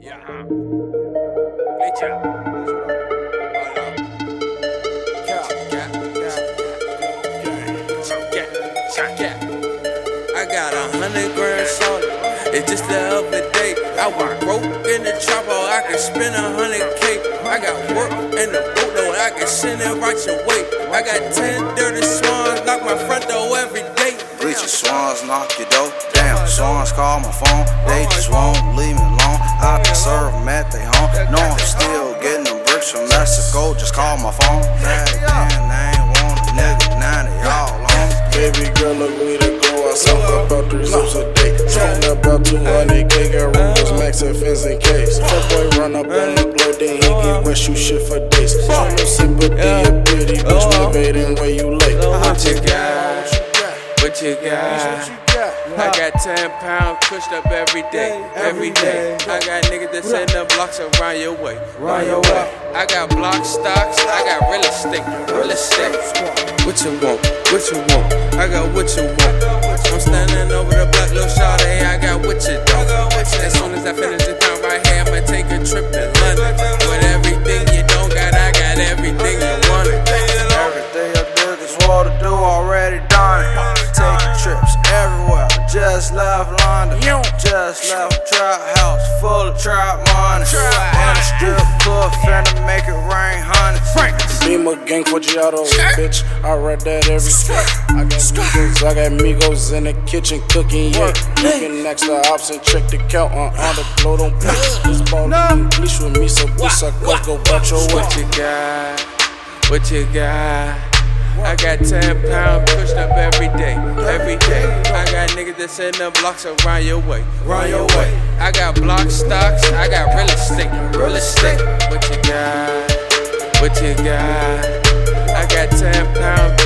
Yeah. I got a hundred grand solid. It's just the other day. I was broke in the chopper. I could spend a hundred K. I got work in the boatload. I can send it right your way. I got ten dirty swans knock my front door every day. Swans knock your door. Damn, swans call my phone. They just won't leave me alone. I can serve them at they home. No, I'm still getting them bricks from Mexico. Just call my phone. Back then, they ain't want a nigga. Now they all on. Baby girl, look me to go. I sold about three zips a day. Spend about 200k, got rumors, max FS in case. Fuck boy, run up on the blow, then he get wet, shoot shit for days. Show no sympathy, I got 10 pounds pushed up every day, every day. I got niggas that send them blocks around your way, around your way. I got block stocks, I got real estate, real estate. What you want? What you want? I got what you want. I'm standing over the block, little shawty, Just left London. Just left trap house full of trap money. And a strip club finna make it rain, honey. Beamer gang for Giotto, bitch. I read that every day. I got Migos, I got Migos in the kitchen cooking, yeah. Looking next to ops and check the count on all the blow don't play. This ball no. bleach with me, so bitch, I go go about your way. What you got? What you got? I got 10 pounds pushed up every day, every day. I got niggas that send them blocks around your way, around your way. I got block stocks, I got real estate, real estate. What you got? What you got? I got 10 pounds